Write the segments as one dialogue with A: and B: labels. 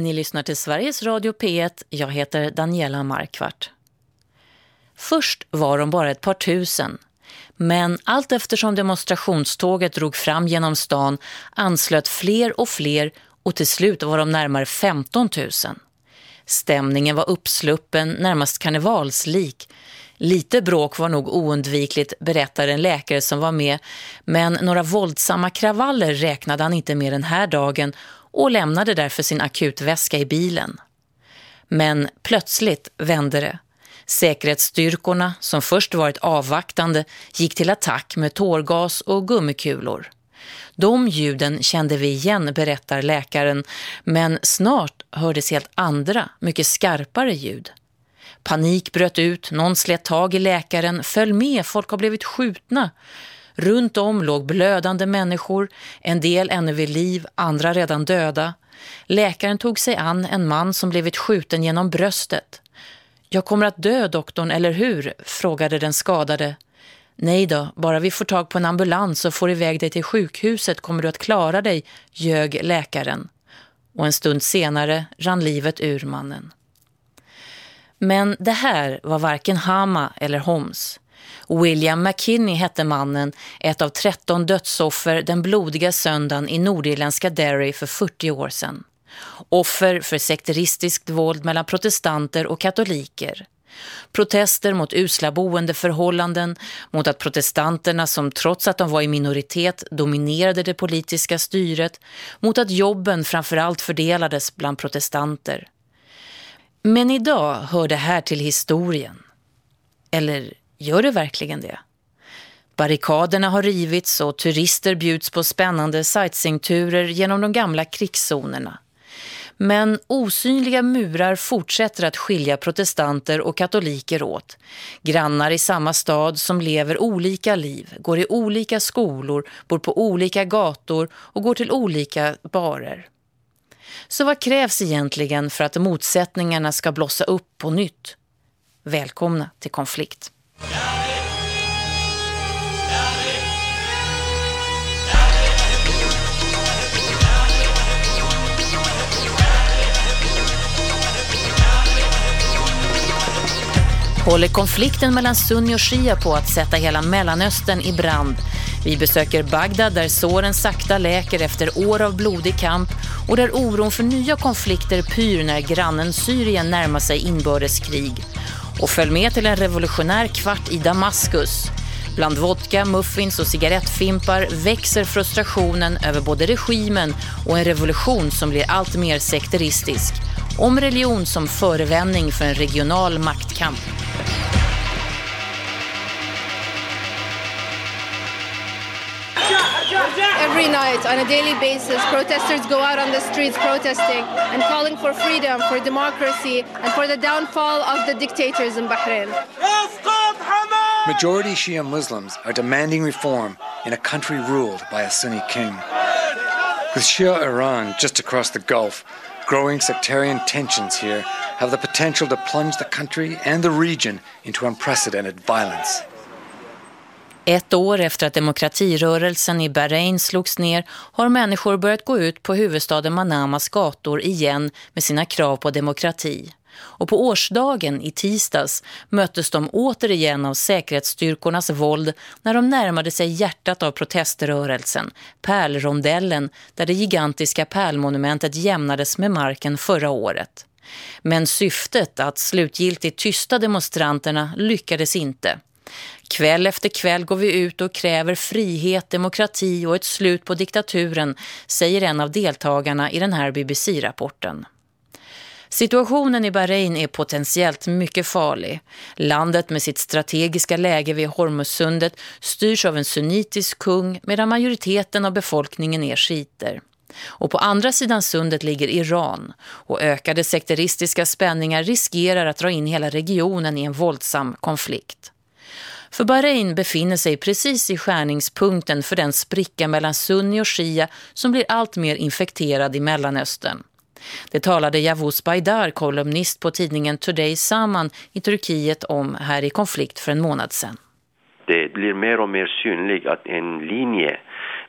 A: Ni lyssnar till Sveriges Radio P1. Jag heter Daniela Markvart. Först var de bara ett par tusen. Men allt eftersom demonstrationståget drog fram genom stan anslöt fler och fler och till slut var de närmare 15 000. Stämningen var uppsluppen, närmast karnevalslik. Lite bråk var nog oundvikligt, berättar en läkare som var med. Men några våldsamma kravaller räknade han inte med den här dagen och lämnade därför sin akutväska i bilen. Men plötsligt vände det. Säkerhetsstyrkorna, som först varit avvaktande, gick till attack med tårgas och gummikulor. De ljuden kände vi igen, berättar läkaren, men snart hördes helt andra, mycket skarpare ljud. Panik bröt ut, någon slet tag i läkaren, föll med, folk har blivit skjutna. Runt om låg blödande människor, en del ännu vid liv, andra redan döda. Läkaren tog sig an en man som blivit skjuten genom bröstet. Jag kommer att dö, doktorn, eller hur? frågade den skadade. Nej då, bara vi får tag på en ambulans och får iväg dig till sjukhuset kommer du att klara dig, ljög läkaren. Och en stund senare rann livet ur mannen. Men det här var varken Hama eller Homs. William McKinney hette mannen, ett av 13 dödsoffer den blodiga söndagen i nordirländska Derry för 40 år sedan. Offer för sekteristiskt våld mellan protestanter och katoliker. Protester mot usla boendeförhållanden, mot att protestanterna som trots att de var i minoritet dominerade det politiska styret, mot att jobben framförallt fördelades bland protestanter. Men idag hör det här till historien. Eller gör det verkligen det? Barrikaderna har rivits och turister bjuds på spännande sightseeingturer genom de gamla krigszonerna. Men osynliga murar fortsätter att skilja protestanter och katoliker åt. Grannar i samma stad som lever olika liv, går i olika skolor, bor på olika gator och går till olika barer. Så vad krävs egentligen för att motsättningarna ska blossa upp på nytt? Välkomna till konflikt håller konflikten mellan sunni och shia på att sätta hela Mellanöstern i brand. Vi besöker Bagdad där såren sakta läker efter år av blodig kamp och där oron för nya konflikter pyr när grannen Syrien närmar sig inbördeskrig. Och följ med till en revolutionär kvart i Damaskus. Bland vodka, muffins och cigarettfimpar växer frustrationen över både regimen och en revolution som blir allt mer sekteristisk. Om religion som förevändning för en regional maktkamp.
B: Every night, on a daily basis, protesters go out on the streets protesting and calling for freedom, for democracy, and for the downfall of the dictators in Bahrain.
C: Majority Shia Muslims are demanding reform in a country ruled by a Sunni king. With Shia Iran just across the Gulf, growing sectarian tensions here have the potential to plunge the country and the region into unprecedented violence.
A: Ett år efter att demokratirörelsen i Bahrain slogs ner har människor börjat gå ut på huvudstaden Manamas gator igen med sina krav på demokrati. Och på årsdagen i tisdags möttes de återigen av säkerhetsstyrkornas våld när de närmade sig hjärtat av proteströrelsen, Pärlrondellen, där det gigantiska pärlmonumentet jämnades med marken förra året. Men syftet att slutgiltigt tysta demonstranterna lyckades inte. Kväll efter kväll går vi ut och kräver frihet, demokrati och ett slut på diktaturen, säger en av deltagarna i den här BBC-rapporten. Situationen i Bahrain är potentiellt mycket farlig. Landet med sitt strategiska läge vid Hormuzsundet styrs av en sunnitisk kung medan majoriteten av befolkningen är skiter. Och på andra sidan sundet ligger Iran och ökade sekteristiska spänningar riskerar att dra in hela regionen i en våldsam konflikt. För Bahrain befinner sig precis i skärningspunkten för den spricka mellan sunni och shia som blir allt mer infekterad i Mellanöstern. Det talade Yavuz Baydar, kolumnist på tidningen Today Saman i Turkiet om här i konflikt för en månad sedan.
D: Det blir mer och mer synligt att en linje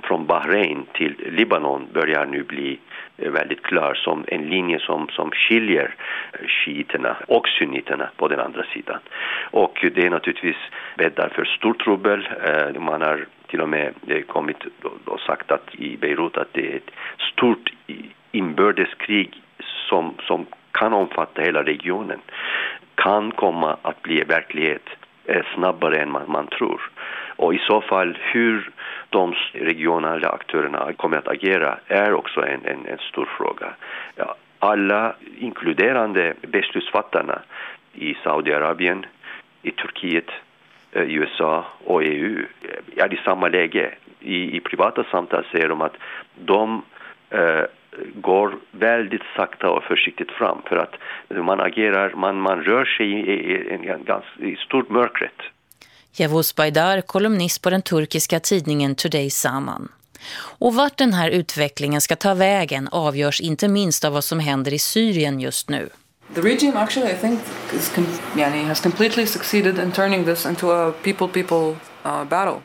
D: från Bahrain till Libanon börjar nu bli eh, väldigt klar som en linje som, som skiljer eh, shiiterna och sunniterna på den andra sidan. Och det är naturligtvis bäddar för stort trubbel. Eh, man har till och med eh, kommit och sagt att i Beirut att det är ett stort inbördeskrig som, som kan omfatta hela regionen kan komma att bli verklighet eh, snabbare än man, man tror. Och i så fall hur de regionala aktörerna kommer att agera är också en, en, en stor fråga. Ja, alla, inkluderande beslutsfattarna i Saudiarabien, i Turkiet, Eh, USA och EU är i samma läge. I, i privata samtal säger de att de eh, går väldigt sakta och försiktigt fram för att man agerar, man, man rör sig i, i, i, i stort mörkret.
A: Yavuz Baydar, kolumnist på den turkiska tidningen Today Saman. Och vart den här utvecklingen ska ta vägen avgörs inte minst av vad som händer i Syrien just nu.
E: The regime actually I think is com- yani, has completely succeeded in turning this into a people-people uh, battle.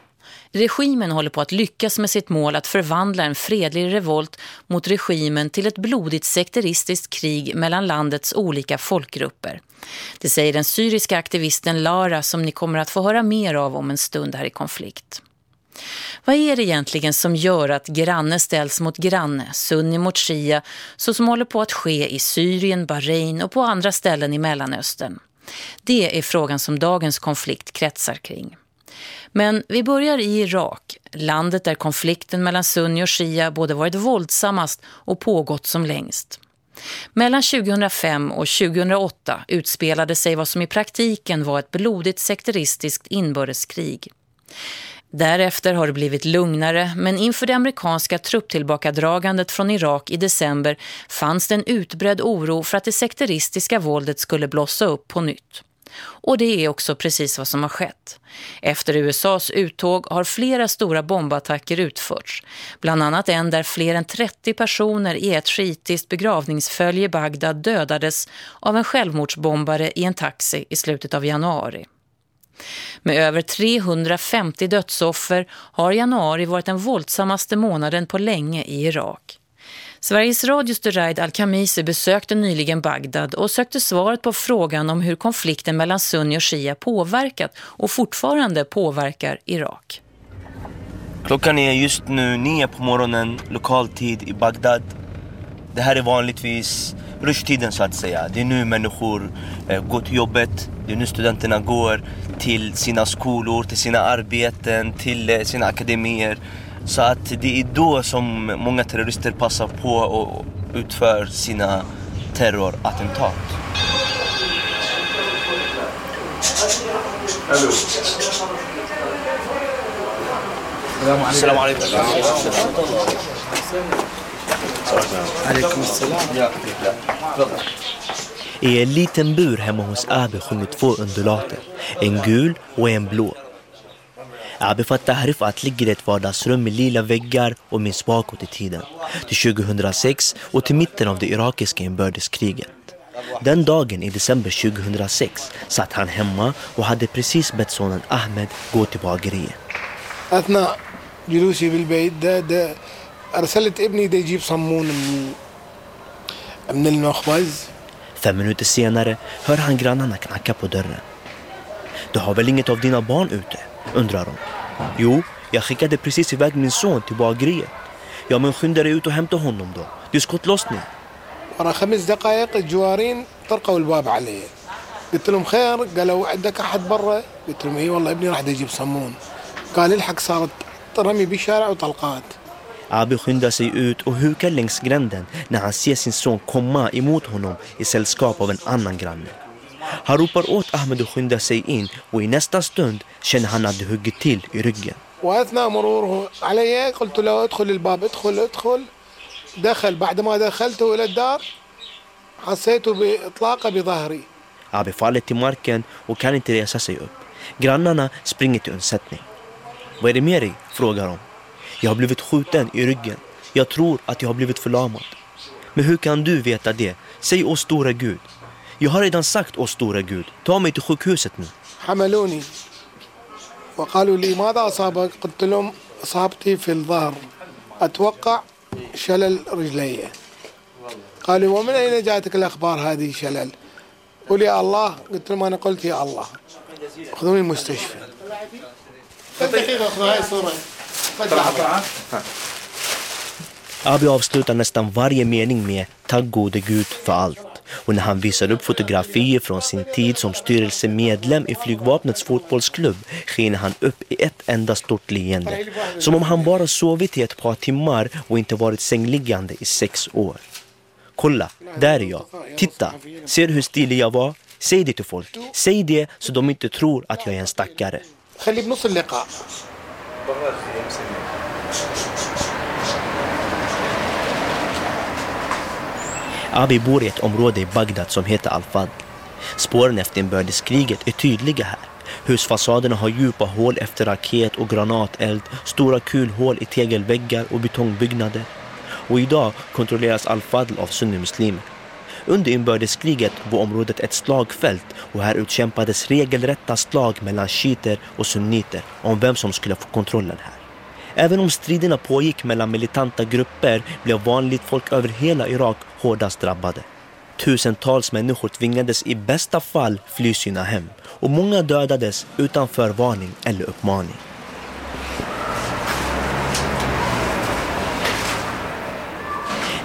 A: Regimen håller på att lyckas med sitt mål att förvandla en fredlig revolt mot regimen till ett blodigt sekteristiskt krig mellan landets olika folkgrupper. Det säger den syriska aktivisten Lara som ni kommer att få höra mer av om en stund här i konflikt. Vad är det egentligen som gör att granne ställs mot granne, sunni mot shia, så som håller på att ske i Syrien, Bahrain och på andra ställen i Mellanöstern? Det är frågan som dagens konflikt kretsar kring. Men vi börjar i Irak, landet där konflikten mellan sunni och shia både varit våldsammast och pågått som längst. Mellan 2005 och 2008 utspelade sig vad som i praktiken var ett blodigt sekteristiskt inbördeskrig. Därefter har det blivit lugnare men inför det amerikanska trupptillbakadragandet från Irak i december fanns det en utbredd oro för att det sekteristiska våldet skulle blossa upp på nytt. Och det är också precis vad som har skett. Efter USAs uttåg har flera stora bombattacker utförts. Bland annat en där fler än 30 personer i ett skitiskt begravningsfölje i Bagdad dödades av en självmordsbombare i en taxi i slutet av januari. Med över 350 dödsoffer har januari varit den våldsammaste månaden på länge i Irak. Sveriges radios Duraid Al-Khamisi besökte nyligen Bagdad och sökte svaret på frågan om hur konflikten mellan sunni och shia påverkat och fortfarande påverkar Irak.
F: Klockan är just nu nio på morgonen, lokal tid i Bagdad. Det här är vanligtvis rushtiden så att säga. Det är nu människor eh, går till jobbet, det är nu studenterna går till sina skolor, till sina arbeten, till eh, sina akademier. Så att det är då som många terrorister passar på och utför sina terrorattentat. Hallo. Salam alaikum. I en liten bur hemma hos Abe sjunger två undulater. En gul och en blå. Abi Fattah Rifat ligger i ett vardagsrum med lila väggar och minns bakåt i tiden. Till 2006 och till mitten av det irakiska inbördeskriget. Den dagen i december 2006 satt han hemma och hade precis bett sonen Ahmed gå till bageriet.
G: أرسلت ابني ده يجيب صمون من من المخبز
F: فمنوت السيانرة هر هان جرانا نك عكا بودرنا ده هابلينة تفدينا بان اوته اندرارون يو يا خيكا ده بريسي سيباك من سون تبا اجريه يا من خندر يوتو هم تهونم دو. ديسكوت لوسني
G: ورا خمس دقائق الجوارين طرقوا الباب علي قلت لهم خير قالوا عندك أحد برا؟ قلت لهم إي والله ابني راح يجيب صمون. قال الحق صارت رمي بالشارع وطلقات.
F: Abi skyndar sig ut och hukar längs gränden när han ser sin son komma emot honom i sällskap av en annan granne. Han ropar åt Ahmed att skynda sig in och i nästa stund känner han att det hugger till i ryggen.
G: واثناء مروره علي قلت له ادخل الباب ادخل ادخل دخل بعد ما دخلته الى الدار حسيته باطلاقه بظهري
F: Abi faller till marken och kan inte resa sig upp. Grannarna springer till undsättning. Vad är det med dig? frågar de. Jag har blivit skjuten i ryggen. Jag tror att jag har blivit förlamad. Men hur kan du veta det? Säg oss stora Gud. Jag har redan sagt oss stora Gud. Ta mig till sjukhuset nu.
G: حملوني وقالوا لي ماذا اصابك؟ قلت لهم أصابتي في الظهر أتوقع شلل رجلي قالوا ومن أين جاءتك الأخبار هذه شلل قل يا الله قلت لهم أنا قلت يا الله خذوني المستشفى دقيقة أخذ هاي الصورة
F: Abi avslutar nästan varje mening med Tack gode Gud för allt. Och när han visar upp fotografier från sin tid som styrelsemedlem i flygvapnets fotbollsklubb skiner han upp i ett enda stort leende. Som om han bara sovit i ett par timmar och inte varit sängliggande i sex år. Kolla, där är jag. Titta, ser du hur stilig jag var? Säg det till folk. Säg det så de inte tror att jag är en stackare.
G: Behövs jämställdhet?
F: Abi bor i ett område i Bagdad som heter Al-Fadl. Spåren efter inbördeskriget är tydliga här. Husfasaderna har djupa hål efter raket och granateld, stora kulhål i tegelväggar och betongbyggnader. Och idag kontrolleras Al-Fadl av sunnimuslimer. Under inbördeskriget var området ett slagfält och här utkämpades regelrätta slag mellan shiiter och sunniter om vem som skulle få kontrollen här. Även om striderna pågick mellan militanta grupper blev vanligt folk över hela Irak hårdast drabbade. Tusentals människor tvingades i bästa fall fly sina hem och många dödades utan förvarning eller uppmaning.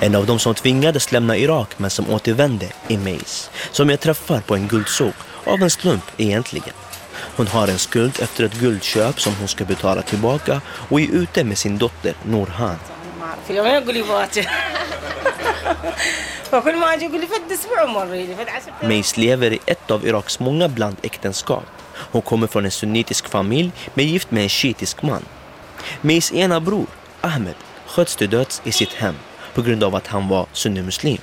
F: En av de som tvingades lämna Irak men som återvände är Mays. Som jag träffar på en guldsåg, av en slump egentligen. Hon har en skuld efter ett guldköp som hon ska betala tillbaka och är ute med sin dotter
H: Norhan.
F: Mays lever i ett av Iraks många blandäktenskap. Hon kommer från en sunnitisk familj men gift med en shiitisk man. Mays ena bror, Ahmed, sköts till döds i sitt hem på grund av att han var sunnimuslim.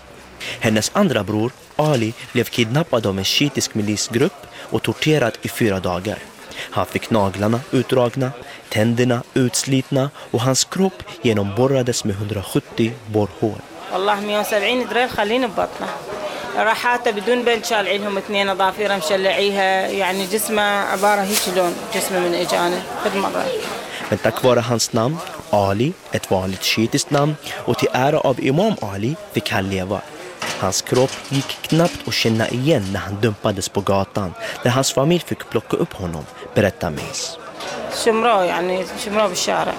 F: Hennes andra bror, Ali, blev kidnappad av en shiitisk milisgrupp och torterad i fyra dagar. Han fick naglarna utdragna, tänderna utslitna och hans kropp genomborrades med 170 borrhål.
H: والله 170 دريل خليني ببطنه راحاته بدون بنت شال عليهم اثنين اظافيره مشلعيها يعني جسمه عباره هيك لون جسمه من اجانه قد مره
F: Men tack vare hans namn, Ali, ett vanligt shiitiskt namn, och till ära av Imam Ali fick han leva. Hans kropp gick knappt att känna igen när han dumpades på gatan, där hans familj fick plocka upp honom, berättar Mace.
H: شمروه يعني شمروه بالشارع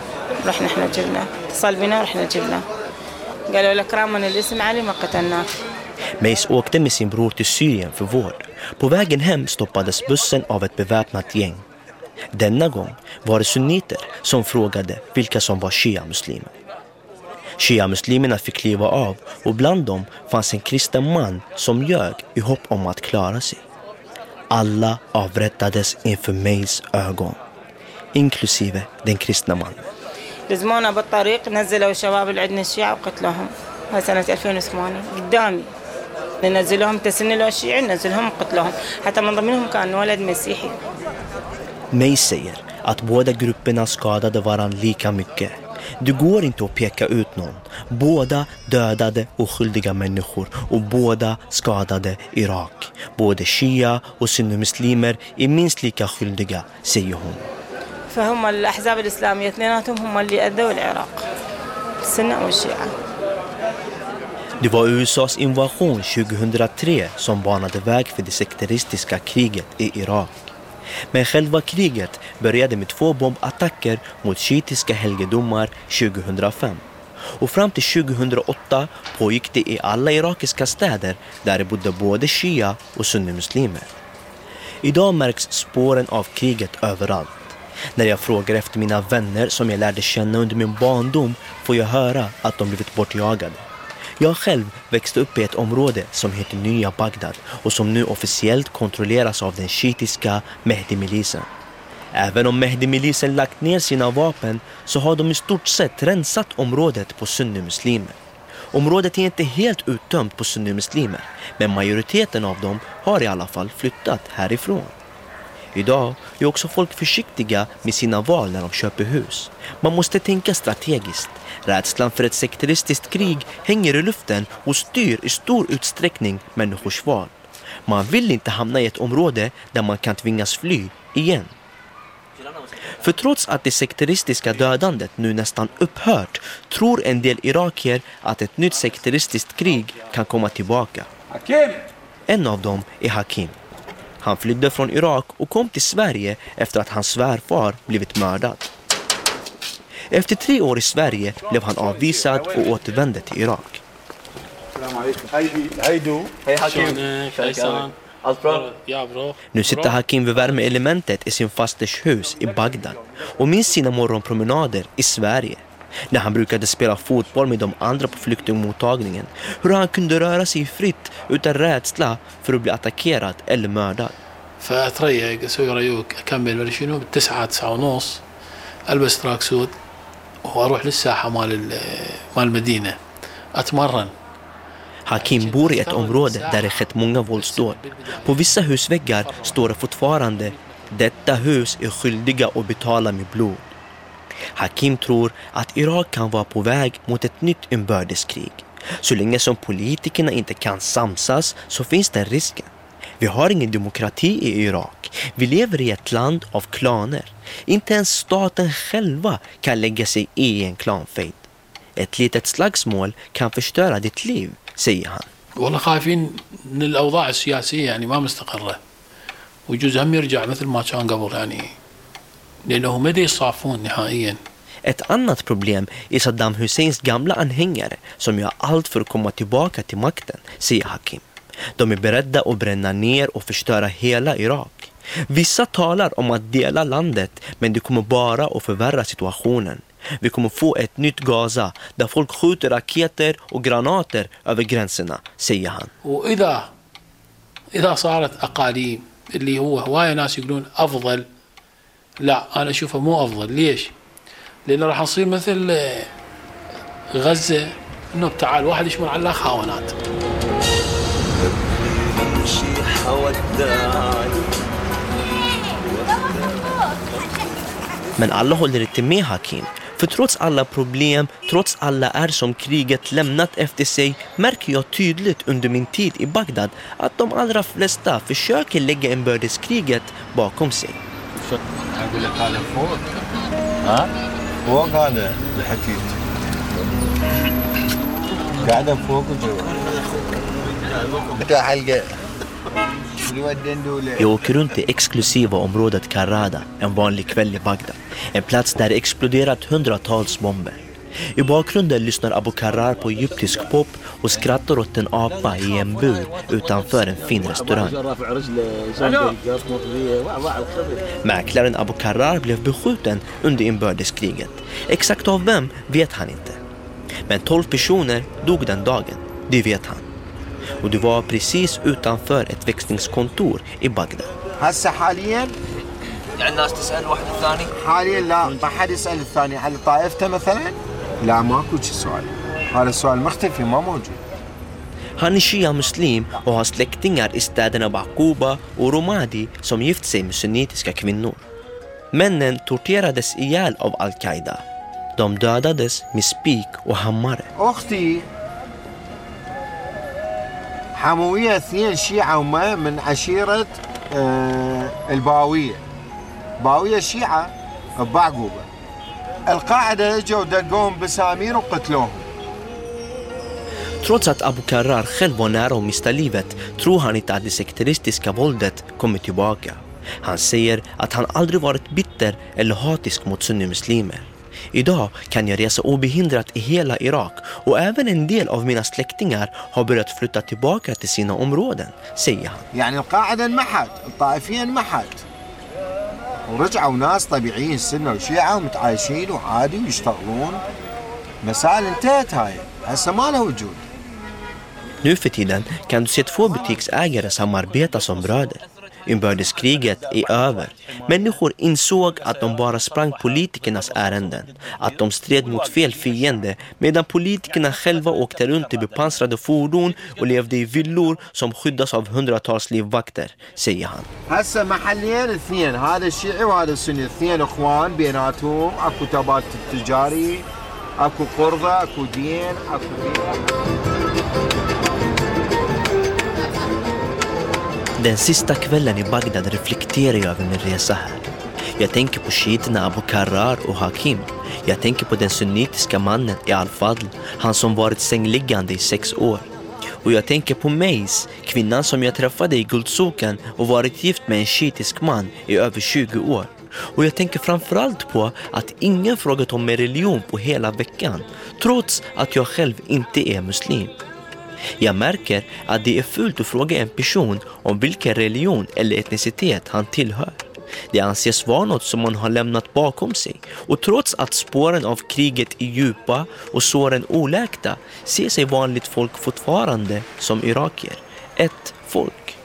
H: رحنا احنا جبنا اتصل بنا ورحنا جبنا قالوا لك رامن الاسم علي ما قتلناك
F: Mace åkte med sin bror till Syrien för vård. På vägen hem stoppades bussen av ett beväpnat gäng. Denna gång var det sunniter som frågade vilka som var shia-muslimer. Shia-muslimerna fick kliva av och bland dem fanns en kristen man som ljög i hopp om att klara sig. Alla avrättades inför Mays ögon, inklusive den kristna mannen.
H: لزمونا بالطريق نزلوا الشباب اللي عندنا الشيعة وقتلوهم هاي سنة 2008 قدامي نزلوهم تسنلوا الشيعي نزلهم وقتلوهم حتى من ضمنهم كان ولد مسيحي
F: May säger att båda grupperna skadade varann lika mycket. Det går inte att peka ut någon. Båda dödade oskyldiga människor och båda skadade Irak. Både shia och sunnimuslimer är minst lika skyldiga, säger hon.
H: فهم الأحزاب الإسلامية اثنيناتهم هم اللي أذوا العراق السنة والشيعة
F: Det var USAs invasion 2003 som banade väg för det sekteristiska kriget i Irak. Men själva kriget började med två bombattacker mot shiitiska helgedomar 2005. Och fram till 2008 pågick det i alla irakiska städer där det bodde både shia och sunnimuslimer. Idag märks spåren av kriget överallt. När jag frågar efter mina vänner som jag lärde känna under min barndom får jag höra att de blivit bortjagade. Jag själv växte upp i ett område som heter Nya Bagdad och som nu officiellt kontrolleras av den shiitiska Mehdi-milisen. Även om Mehdi-milisen lagt ner sina vapen så har de i stort sett rensat området på sunnimuslimer. Området är inte helt uttömt på sunnimuslimer men majoriteten av dem har i alla fall flyttat härifrån. Idag är också folk försiktiga med sina val när de köper hus. Man måste tänka strategiskt. Rädslan för ett sekteristiskt krig hänger i luften och styr i stor utsträckning människors val. Man vill inte hamna i ett område där man kan tvingas fly igen. För trots att det sekteristiska dödandet nu nästan upphört tror en del irakier att ett nytt sekteristiskt krig kan komma tillbaka. En av dem är Hakim. Han flydde från Irak och kom till Sverige efter att hans svärfar blivit mördad. Efter tre år i Sverige blev han avvisad och återvände till Irak.
I: Hej Hakim! Allt bra?
F: Nu sitter Hakim vid värmeelementet i sin fasters hus i Bagdad och minns sina morgonpromenader i Sverige När han brukade spela fotboll med de andra på flyktingmottagningen. Hur han kunde röra sig fritt utan rädsla för att bli attackerad eller mördad.
G: فاتريق اسوي ريوق اكمل ولا شنو بالتسعة تسعة ونص البس تراك سود واروح للساحة مال ال- مال المدينة اتمرن
F: Hakim bor i ett område där det skett många våldsdåd. På vissa husväggar står det fortfarande Detta hus är skyldiga att betala med blod. Hakim tror att Irak kan vara på väg mot ett nytt inbördeskrig. Så länge som politikerna inte kan samsas så finns den risken. Vi har ingen demokrati i Irak. Vi lever i ett land av klaner. Inte ens staten själva kan lägga sig i en klanfejd. Ett litet slagsmål kan förstöra ditt liv, säger han.
G: والله خايفين من الاوضاع السياسية يعني ما مستقرة ويجوز هم يرجع مثل ما كان قبل يعني لانه ما دي يصافون نهائيا
F: Ett annat problem är Saddam Husseins gamla anhängare som gör allt för att komma tillbaka till makten, säger Hakim. De är beredda att bränna ner och förstöra hela Irak. Vissa talar om att dela landet men det kommer bara att förvärra situationen. Vi kommer få ett nytt Gaza där folk skjuter raketer och granater över gränserna, säger han.
G: واذا اذا صارت اقاليم اللي هو هوايه ناس يقولون افضل لا أنا اشوفه مو أفضل. ليش؟ لأن راح نصير مثل آه، غزة إنه تعال واحد يشمر على الاخ هاونات
F: من الله اللي تمي هاكين. فتروتس على بروبليم تروتس على ارسوم كريجت لم نات إف تي سي ماركي تيدلت اند من تيد اي بغداد اتم على رف في الشاك اللي جا بيردس كريجت باكم سي.
I: اقول لك هذا فوق ها فوق هذا اللي حكيت قاعده فوق وجوا بتاع حلقه اللي ودين دولة
F: Jag åker runt i exklusiva området Karada en vanlig kväll i Bagdad. En plats där det exploderat hundratals bomber. I bakgrunden lyssnar Abu Karrar på egyptisk pop och skrattar åt en apa i en bur utanför en fin restaurang. Mäklaren Abu Karrar blev beskjuten under inbördeskriget. Exakt av vem vet han inte. Men 12 personer dog den dagen, det vet han. Och det var precis utanför ett växlingskontor i Bagdad.
I: هسه حاليا
F: يعني الناس تسأل واحد الثاني
I: حاليا لا ما حد يسال الثاني على طائفته مثلا لا ماكو شي سؤال. هذا السؤال مختفي ما موجود.
F: هاني شي يا مسلم وها سلكتينجر استادنا بعقوبة ورمادي سم يفتسي مسنيتس كاكمين نور منن تورتيرا دس إيال أو الكايدا دوم دادا دس مسبيك وهمارة
I: أختي حموية اثنين شيعة وما من عشيرة آه، الباوية. باوية شيعة بعقوبة بعقوبه القاعده اجوا دقوهم بسامير وقتلوهم
F: Trots att Abu Karrar själv var nära att mista livet tror han inte att det sekteristiska våldet kommer tillbaka. Han säger att han aldrig varit bitter eller hatisk mot sunnimuslimer. Idag kan jag resa obehindrat i hela Irak och även en del av mina släktingar har börjat flytta tillbaka till sina områden, säger han.
I: ورجعوا ناس طبيعيين سنة وشيعة ومتعايشين وعادي ويشتغلون. مسائل انتهت هاي. هسه ما لها وجود.
F: Nu för tiden kan du se två butiksägare samarbeta som bröder. Inbördeskriget är över. Människor insåg att de bara sprang politikernas ärenden. Att de stred mot fel fiende medan politikerna själva åkte runt i bepansrade fordon och levde i villor som skyddas av hundratals livvakter, säger han.
I: هسه محلين اثنين هذا الشيعي وهذا السني اثنين اخوان بيناتهم اكو تبادل تجاري اكو قرضه اكو دين اكو دين
F: Den sista kvällen i Bagdad reflekterar jag över min resa här. Jag tänker på shiiterna Abu Karrar och Hakim. Jag tänker på den sunnitiska mannen i Al-Fadl, han som varit sängliggande i sex år. Och jag tänker på Mays, kvinnan som jag träffade i Guldsoken och varit gift med en shiitisk man i över 20 år. Och jag tänker framförallt på att ingen frågat om min religion på hela veckan, trots att jag själv inte är muslim. Jag märker att det är fult att fråga en person om vilken religion eller etnicitet han tillhör. Det anses vara något som man har lämnat bakom sig och trots att spåren av kriget är djupa och såren oläkta ser sig vanligt folk fortfarande som irakier. Ett folk.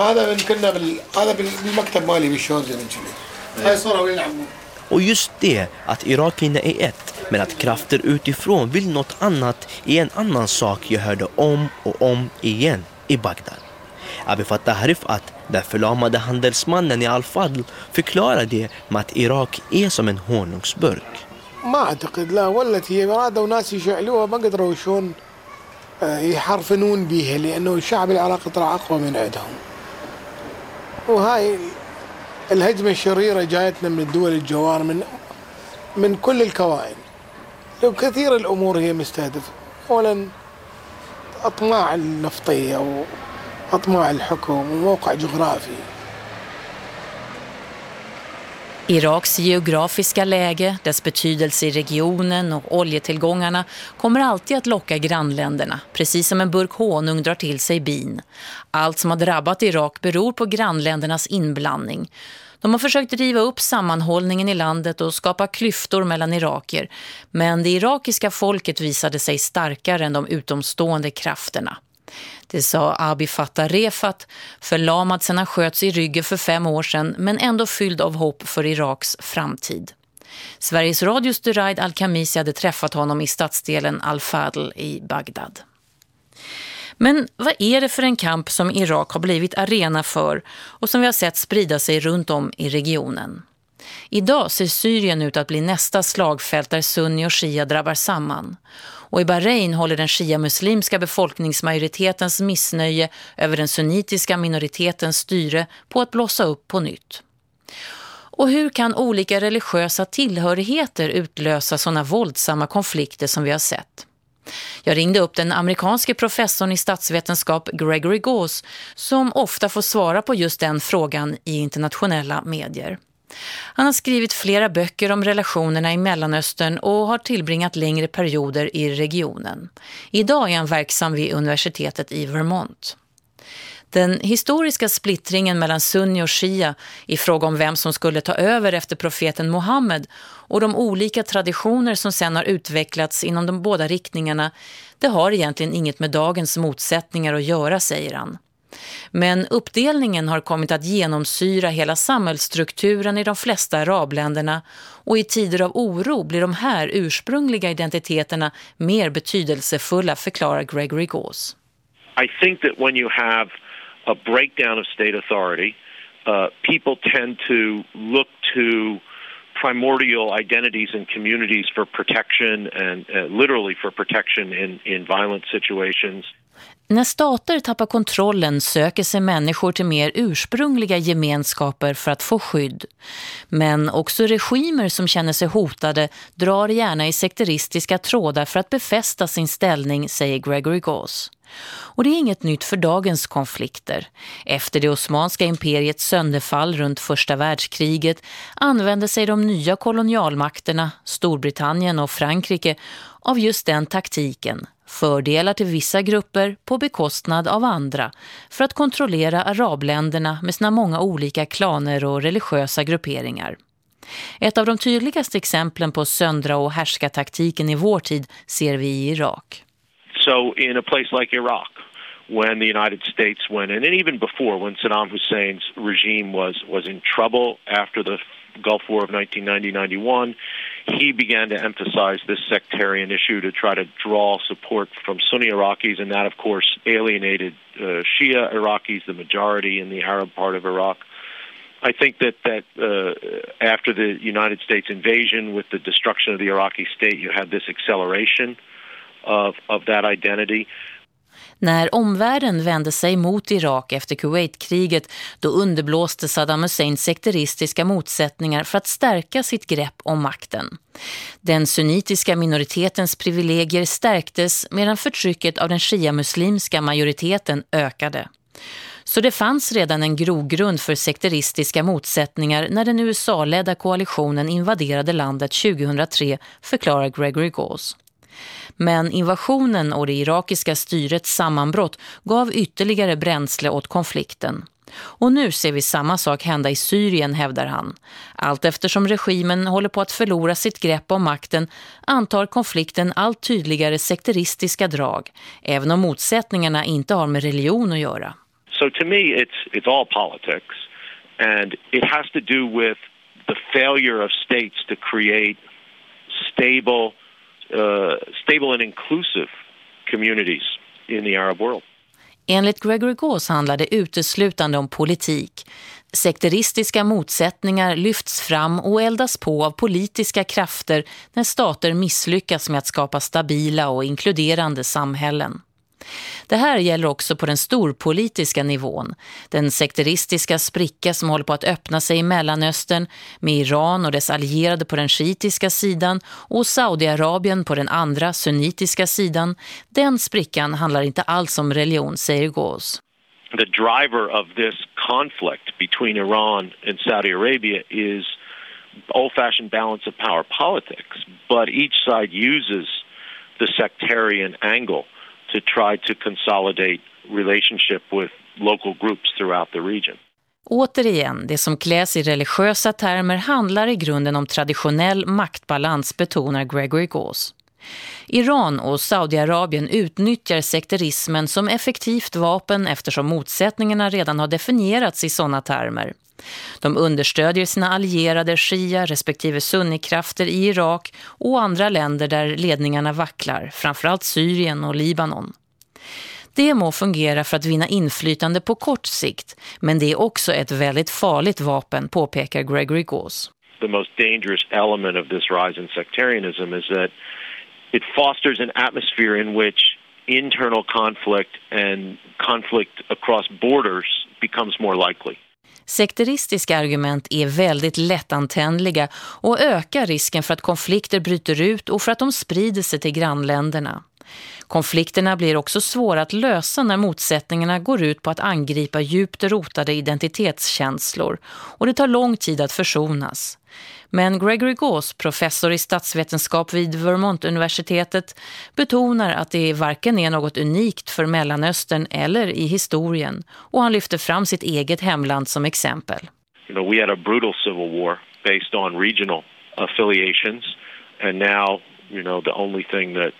G: هذا كنا بال... هذا بالمكتب مالي بالشوزن هاي صورة وين عمو
F: Och just det att irakierna är ett, men att krafter utifrån vill något annat är en annan sak jag hörde om och om igen i Bagdad. Abi Fattah Rifat, den förlamade handelsmannen i Al-Fadl, förklarar det med att Irak är som en honungsburk.
G: ما اعتقد لا ولت هي ارادوا ناس يشعلوها ما قدروا شلون يحرفنون بيها لانه الشعب العراقي طلع اقوى من عندهم. وهاي الهجمة الشريرة جايتنا من الدول الجوار من من كل الكوائن. وكثير الأمور هي مستهدفة. أولا أطماع النفطية وأطماع الحكم وموقع جغرافي.
A: Iraks geografiska läge, dess betydelse i regionen och oljetillgångarna kommer alltid att locka grannländerna, precis som en burk honung drar till sig bin. Allt som har drabbat Irak beror på grannländernas inblandning. De har försökt riva upp sammanhållningen i landet och skapa klyftor mellan iraker, men det irakiska folket visade sig starkare än de utomstående krafterna. Det sa Abi Fattah Refat, förlamad sedan han sköts i ryggen för fem år sedan men ändå fylld av hopp för Iraks framtid. Sveriges radios Duraid Al-Khamisi hade träffat honom i stadsdelen Al-Fadl i Bagdad. Men vad är det för en kamp som Irak har blivit arena för och som vi har sett sprida sig runt om i regionen? Idag ser Syrien ut att bli nästa slagfält där Sunni och Shia drabbar samman. Och i Bahrain håller den shia-muslimska befolkningsmajoritetens missnöje över den sunnitiska minoritetens styre på att blossa upp på nytt. Och hur kan olika religiösa tillhörigheter utlösa sådana våldsamma konflikter som vi har sett? Jag ringde upp den amerikanske professorn i statsvetenskap Gregory Gauss som ofta får svara på just den frågan i internationella medier. Han har skrivit flera böcker om relationerna i Mellanöstern och har tillbringat längre perioder i regionen. Idag är han verksam vid universitetet i Vermont. Den historiska splittringen mellan Sunni och Shia i fråga om vem som skulle ta över efter profeten Mohammed och de olika traditioner som sedan har utvecklats inom de båda riktningarna, det har egentligen inget med dagens motsättningar att göra, säger han. Men uppdelningen har kommit att genomsyra hela samhällsstrukturen i de flesta arabländerna och i tider av oro blir de här ursprungliga identiteterna mer betydelsefulla, förklarar Gregory Gauss.
J: I think that when you have a breakdown of state authority, uh, people tend to look to primordial identities and communities for protection and uh, literally for protection in, in violent situations.
A: När stater tappar kontrollen söker sig människor till mer ursprungliga gemenskaper för att få skydd. Men också regimer som känner sig hotade drar gärna i sekteristiska trådar för att befästa sin ställning, säger Gregory Gauss. Och det är inget nytt för dagens konflikter. Efter det osmanska imperiets sönderfall runt första världskriget använde sig de nya kolonialmakterna, Storbritannien och Frankrike, av just den taktiken fördelar till vissa grupper på bekostnad av andra för att kontrollera arabländerna med sina många olika klaner och religiösa grupperingar. Ett av de tydligaste exemplen på söndra och härska taktiken i vår tid ser vi i Irak.
J: So in a place like Iraq when the United States went in and even before when Saddam Hussein's regime was was in trouble after the Gulf War of 1990-91 he began to emphasize this sectarian issue to try to draw support from Sunni Iraqis, and that, of course, alienated uh, Shia Iraqis, the majority in the Arab part of Iraq. I think that that uh, after the United States invasion, with the destruction of the Iraqi state, you had this acceleration of of that identity.
A: När omvärlden vände sig mot Irak efter Kuwaitkriget då underblåste Saddam Husseins sekteristiska motsättningar för att stärka sitt grepp om makten. Den sunnitiska minoritetens privilegier stärktes medan förtrycket av den shia-muslimska majoriteten ökade. Så det fanns redan en grogrund för sekteristiska motsättningar när den USA-ledda koalitionen invaderade landet 2003, förklarar Gregory Gauss. Men invasionen och det irakiska styrets sammanbrott gav ytterligare bränsle åt konflikten. Och nu ser vi samma sak hända i Syrien, hävdar han. Allt eftersom regimen håller på att förlora sitt grepp om makten antar konflikten allt tydligare sekteristiska drag, även om motsättningarna inte har med religion att göra.
J: So to me, it's it's all politics, and it has to do with the failure of states to create stable, Uh, stable and inclusive communities in the Arab world.
A: Enligt Gregory Gauss handlar det uteslutande om politik. Sekteristiska motsättningar lyfts fram och eldas på av politiska krafter när stater misslyckas med att skapa stabila och inkluderande samhällen. Det här gäller också på den storpolitiska nivån. Den sekteristiska spricka som håller på att öppna sig i Mellanöstern med Iran och dess allierade på den shiitiska sidan och Saudiarabien på den andra sunnitiska sidan. Den sprickan handlar inte alls om religion, säger Gås.
J: The driver of this conflict between Iran and Saudi Arabia is old-fashioned balance of power politics, but each side uses the sectarian angle to try to consolidate relationship with local groups throughout the region.
A: Återigen, det som kläs i religiösa termer handlar i grunden om traditionell maktbalans, betonar Gregory Gauss. Iran och Saudiarabien utnyttjar sekterismen som effektivt vapen eftersom motsättningarna redan har definierats i sådana termer. De understödjer sina allierade shia respektive sunnikrafter i Irak och andra länder där ledningarna vacklar, framförallt Syrien och Libanon. Det må fungera för att vinna inflytande på kort sikt, men det är också ett väldigt farligt vapen, påpekar Gregory Gauss.
J: The most dangerous element of this rise in sectarianism is that it fosters an atmosphere in which internal conflict and conflict across borders becomes more likely.
A: Sekteristiska argument är väldigt lättantändliga och ökar risken för att konflikter bryter ut och för att de sprider sig till grannländerna. Konflikterna blir också svåra att lösa när motsättningarna går ut på att angripa djupt rotade identitetskänslor och det tar lång tid att försonas. Men Gregory Gauss, professor i statsvetenskap vid Vermont-universitetet, betonar att det varken är något unikt för Mellanöstern eller i historien. Och han lyfter fram sitt eget hemland som exempel.
J: You know, we had a brutal civil war based on regional affiliations and now, you know, the only thing that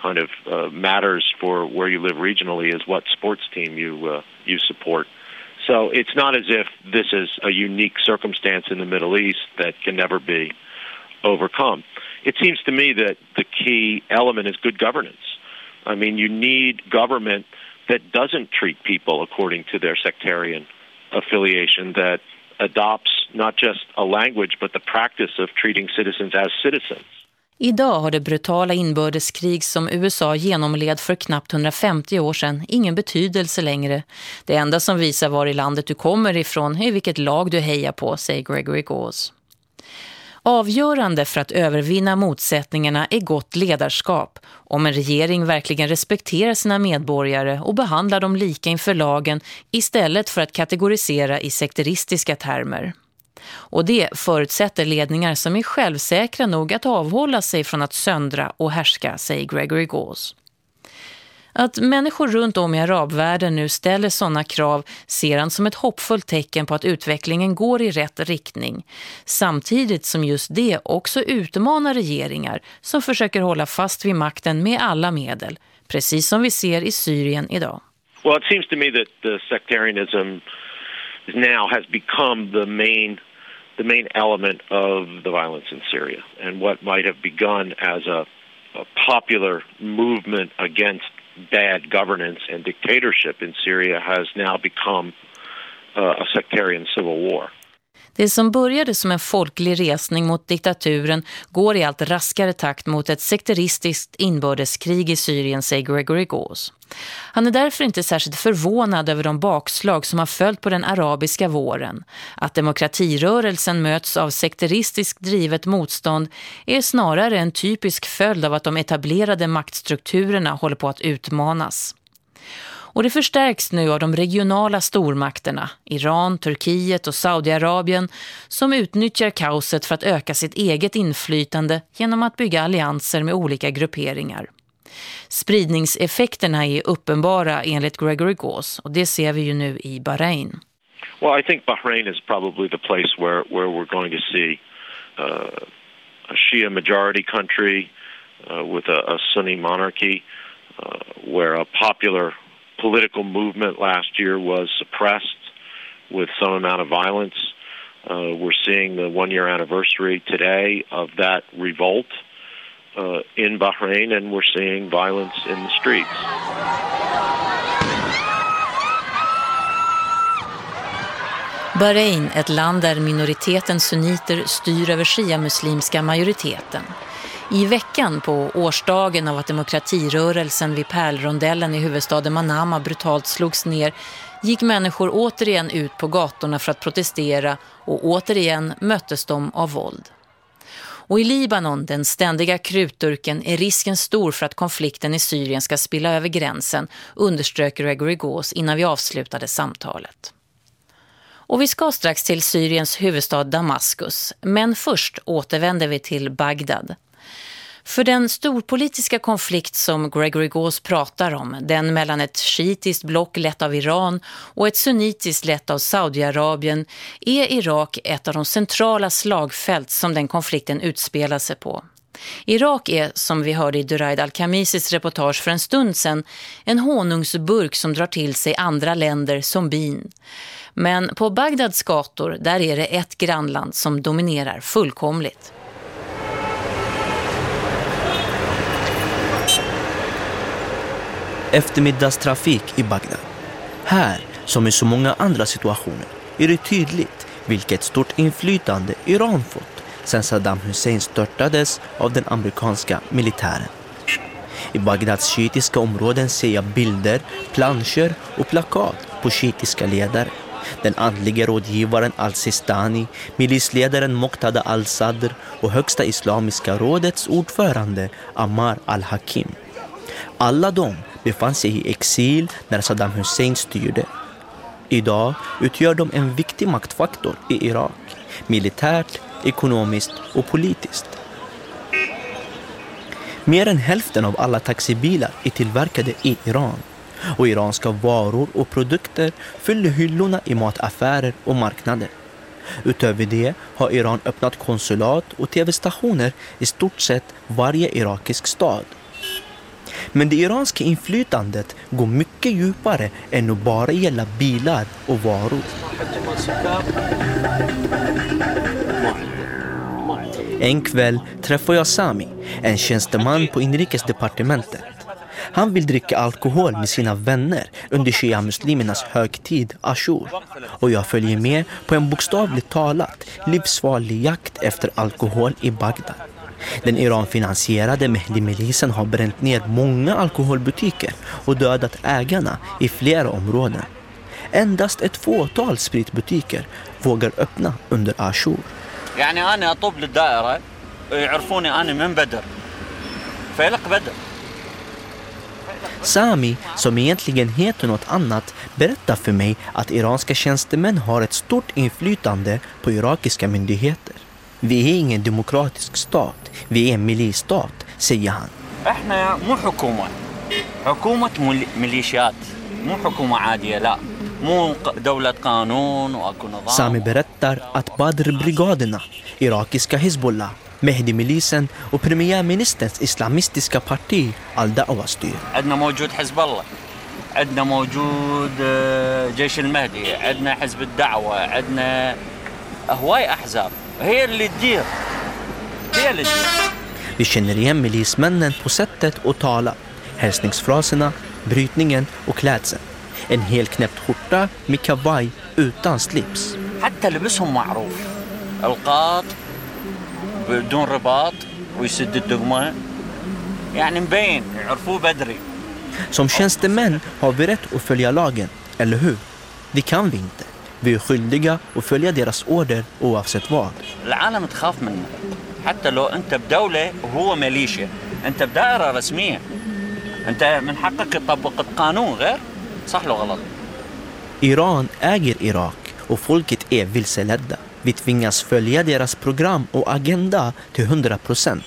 J: kind of uh, matters for where you live regionally is what sports team you uh, you support. So it's not as if this is a unique circumstance in the Middle East that can never be overcome. It seems to me that the key element is good governance. I mean, you need government that doesn't treat people according to their sectarian affiliation, that adopts not just a language but the practice of treating citizens as citizens.
A: Idag har det brutala inbördeskrig som USA genomled för knappt 150 år sedan ingen betydelse längre. Det enda som visar var i landet du kommer ifrån är vilket lag du hejar på, säger Gregory Gauss. Avgörande för att övervinna motsättningarna är gott ledarskap. Om en regering verkligen respekterar sina medborgare och behandlar dem lika inför lagen istället för att kategorisera i sekteristiska termer. Och det förutsätter ledningar som är självsäkra nog att avhålla sig från att söndra och härska, säger Gregory Gauss. Att människor runt om i arabvärlden nu ställer sådana krav ser han som ett hoppfullt tecken på att utvecklingen går i rätt riktning. Samtidigt som just det också utmanar regeringar som försöker hålla fast vid makten med alla medel. Precis som vi ser i Syrien idag.
J: Well, it seems to me that the sectarianism now has become the main the main element of the violence in Syria and what might have begun as a, a popular movement against bad governance and dictatorship in Syria has now become uh, a sectarian civil war.
A: Det som började som en folklig resning mot diktaturen går i allt raskare takt mot ett sekteristiskt inbördeskrig i Syrien, säger Gregory Gauss. Han är därför inte särskilt förvånad över de bakslag som har följt på den arabiska våren. Att demokratirörelsen möts av sekteristiskt drivet motstånd är snarare en typisk följd av att de etablerade maktstrukturerna håller på att utmanas. Och det förstärks nu av de regionala stormakterna, Iran, Turkiet och Saudiarabien, som utnyttjar kaoset för att öka sitt eget inflytande genom att bygga allianser med olika grupperingar. Spridningseffekterna är uppenbara enligt Gregory Gauss och det ser vi ju nu i Bahrain.
J: Well, I think Bahrain is probably the place where, where we're going to see uh, a Shia majority country uh, with a, a Sunni monarchy uh, where a popular political movement last year was suppressed with some amount of violence. Uh, we're seeing the one year anniversary today of that revolt uh, in Bahrain, and we're seeing violence in the streets.
A: Bahrain, ett land där minoriteten sunniter styr över shia-muslimska majoriteten. I veckan på årsdagen av att demokratirörelsen vid Pärlrondellen i huvudstaden Manama brutalt slogs ner gick människor återigen ut på gatorna för att protestera och återigen möttes de av våld. Och i Libanon, den ständiga krutdurken, är risken stor för att konflikten i Syrien ska spilla över gränsen, underströk Gregory Gås innan vi avslutade samtalet. Och vi ska strax till Syriens huvudstad Damaskus, men först återvänder vi till Bagdad. För den storpolitiska konflikt som Gregory Gauss pratar om, den mellan ett shiitiskt block lett av Iran och ett sunnitiskt lett av Saudiarabien, är Irak ett av de centrala slagfält som den konflikten utspelar sig på. Irak är, som vi hörde i Duraid al-Khamisis reportage för en stund sedan, en honungsburk som drar till sig andra länder som bin. Men på Bagdads gator, där är det ett grannland som dominerar fullkomligt.
F: eftermiddagstrafik i Bagdad. Här, som i så många andra situationer, är det tydligt vilket stort inflytande Iran fått sedan Saddam Hussein störtades av den amerikanska militären. I Bagdads shiitiska områden ser jag bilder, planscher och plakat på shiitiska ledare. Den andlige rådgivaren al-Sistani, milisledaren Muqtada al-Sadr och högsta islamiska rådets ordförande Ammar al-Hakim. Alla de befann sig i exil när Saddam Hussein styrde. Idag utgör de en viktig maktfaktor i Irak, militärt, ekonomiskt och politiskt. Mer än hälften av alla taxibilar är tillverkade i Iran och iranska varor och produkter fyller hyllorna i mataffärer och marknader. Utöver det har Iran öppnat konsulat och tv-stationer i stort sett varje irakisk stad. Men det iranska inflytandet går mycket djupare än att bara gälla bilar och varor. En kväll träffar jag Sami, en tjänsteman på inrikesdepartementet. Han vill dricka alkohol med sina vänner under shia-muslimernas högtid Ashur. Och jag följer med på en bokstavligt talat livsfarlig jakt efter alkohol i Bagdad. Den Iranfinansierade Mehdi-milisen har bränt ner många alkoholbutiker och dödat ägarna i flera områden. Endast ett fåtal spritbutiker vågar öppna under Ashur. Sami, som egentligen heter något annat, berättar för mig att iranska tjänstemän har ett stort inflytande på irakiska myndigheter. Vi är ingen demokratisk stat, vi är en milisstat, säger han. Sami berättar att Badr-brigaderna, irakiska Hezbollah, مهدي-ميليسن وبرمياء مينستنس إسلاميستيسكا بارتي الدعوة ستير عندنا موجود حزب الله عندنا موجود آه، جيش المهدي عندنا حزب الدعوة عندنا هواي أحزاب هي اللي تدير هي اللي تدير. بشنريان ميليس منن وستت وطالة هرسنكس فراسنا بريتنين وكلاتسن إن هي الكنبت خطة ميكا باي أوتان سليبس حتى لبسهم معروف
K: القاط بدون رباط ويسد الدقمة يعني مبين يعرفوه بدري
F: Som tjänstemän har vi rätt att följa lagen, eller hur? Det kan vi inte. Vi är skyldiga att följa deras order oavsett vad.
K: العالم تخاف منه حتى لو انت بدولة وهو ميليشيا انت بدائرة رسمية انت من حقك تطبق القانون غير صح لو غلط
F: Iran äger Irak och folket är vilseledda. Vi tvingas följa deras program och agenda till 100 procent.